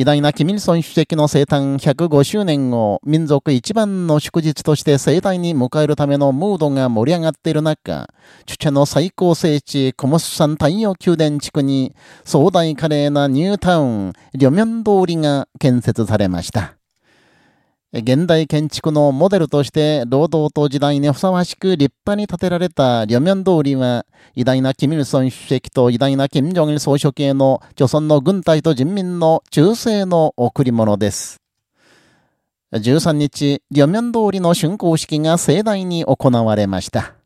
偉大なキミルソン主席の生誕105周年を民族一番の祝日として盛大に迎えるためのムードが盛り上がっている中、チュチェの最高聖地コモス山太陽宮殿地区に壮大華麗なニュータウン、リョミョン通りが建設されました。現代建築のモデルとして労働党時代にふさわしく立派に建てられた両面通りは、偉大なキミルソン主席と偉大なキム・ジョンイル総書記への、朝鮮の軍隊と人民の忠誠の贈り物です。13日、両面通りの竣工式が盛大に行われました。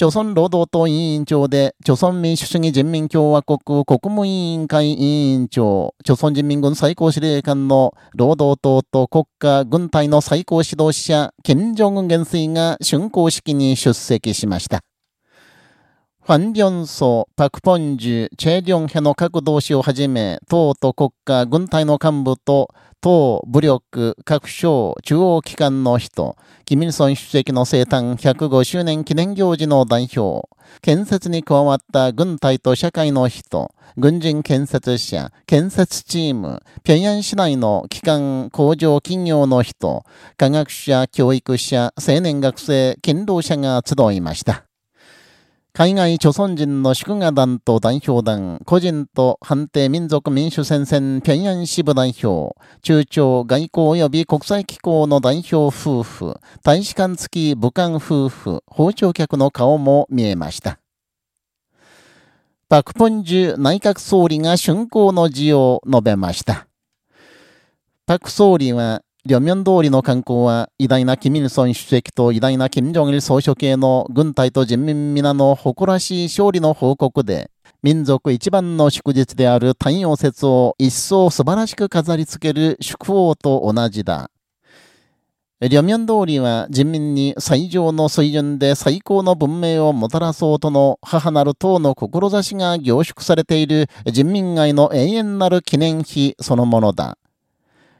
朝鮮労働党委員長で、朝鮮民主主義人民共和国国務委員会委員長、朝鮮人民軍最高司令官の労働党と国家軍隊の最高指導者、金正恩元帥が竣工式に出席しました。ファン・ビョンソ、パク・ポンジュ、チェ・リョンヘの各同志をはじめ、党と国家、軍隊の幹部と、党、武力、各省、中央機関の人、キミルソン主席の生誕105周年記念行事の代表、建設に加わった軍隊と社会の人、軍人建設者、建設チーム、平壌市内の機関、工場、企業の人、科学者、教育者、青年学生、勤労者が集いました。海外朝鮮人の祝賀団と代表団、個人と判定民族民主戦線平壌支部代表、中朝外交及び国際機構の代表夫婦、大使館付き武漢夫婦、包丁客の顔も見えました。パクポンジュ内閣総理が竣工の辞を述べました。パク総理は、両面通りの観光は、偉大なキミルソン主席と偉大なキム・ジョンイル総書記の軍隊と人民皆の誇らしい勝利の報告で、民族一番の祝日である太陽節を一層素晴らしく飾り付ける祝報と同じだ。両面通りは人民に最上の水準で最高の文明をもたらそうとの母なる党の志が凝縮されている人民愛の永遠なる記念碑そのものだ。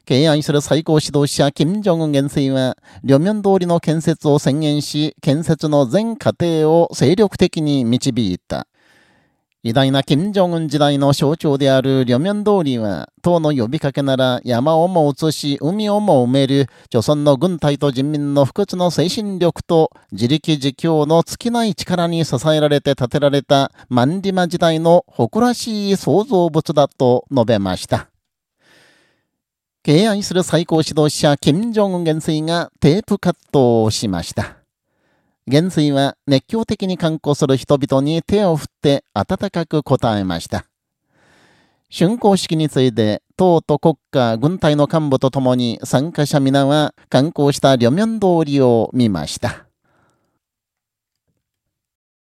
敬愛する最高指導者、金正恩元帥は、両面通りの建設を宣言し、建設の全過程を精力的に導いた。偉大な金正恩時代の象徴である両面通りは、党の呼びかけなら山をも移し、海をも埋める、朝鮮の軍隊と人民の不屈の精神力と自力自強の尽きない力に支えられて建てられた万里馬時代の誇らしい創造物だと述べました。敬愛する最高指導者、金正恩元帥がテープカットをしました。元帥は熱狂的に観光する人々に手を振って温かく応えました。竣工式について、党と国家、軍隊の幹部とともに参加者皆は観光した両面通りを見ました。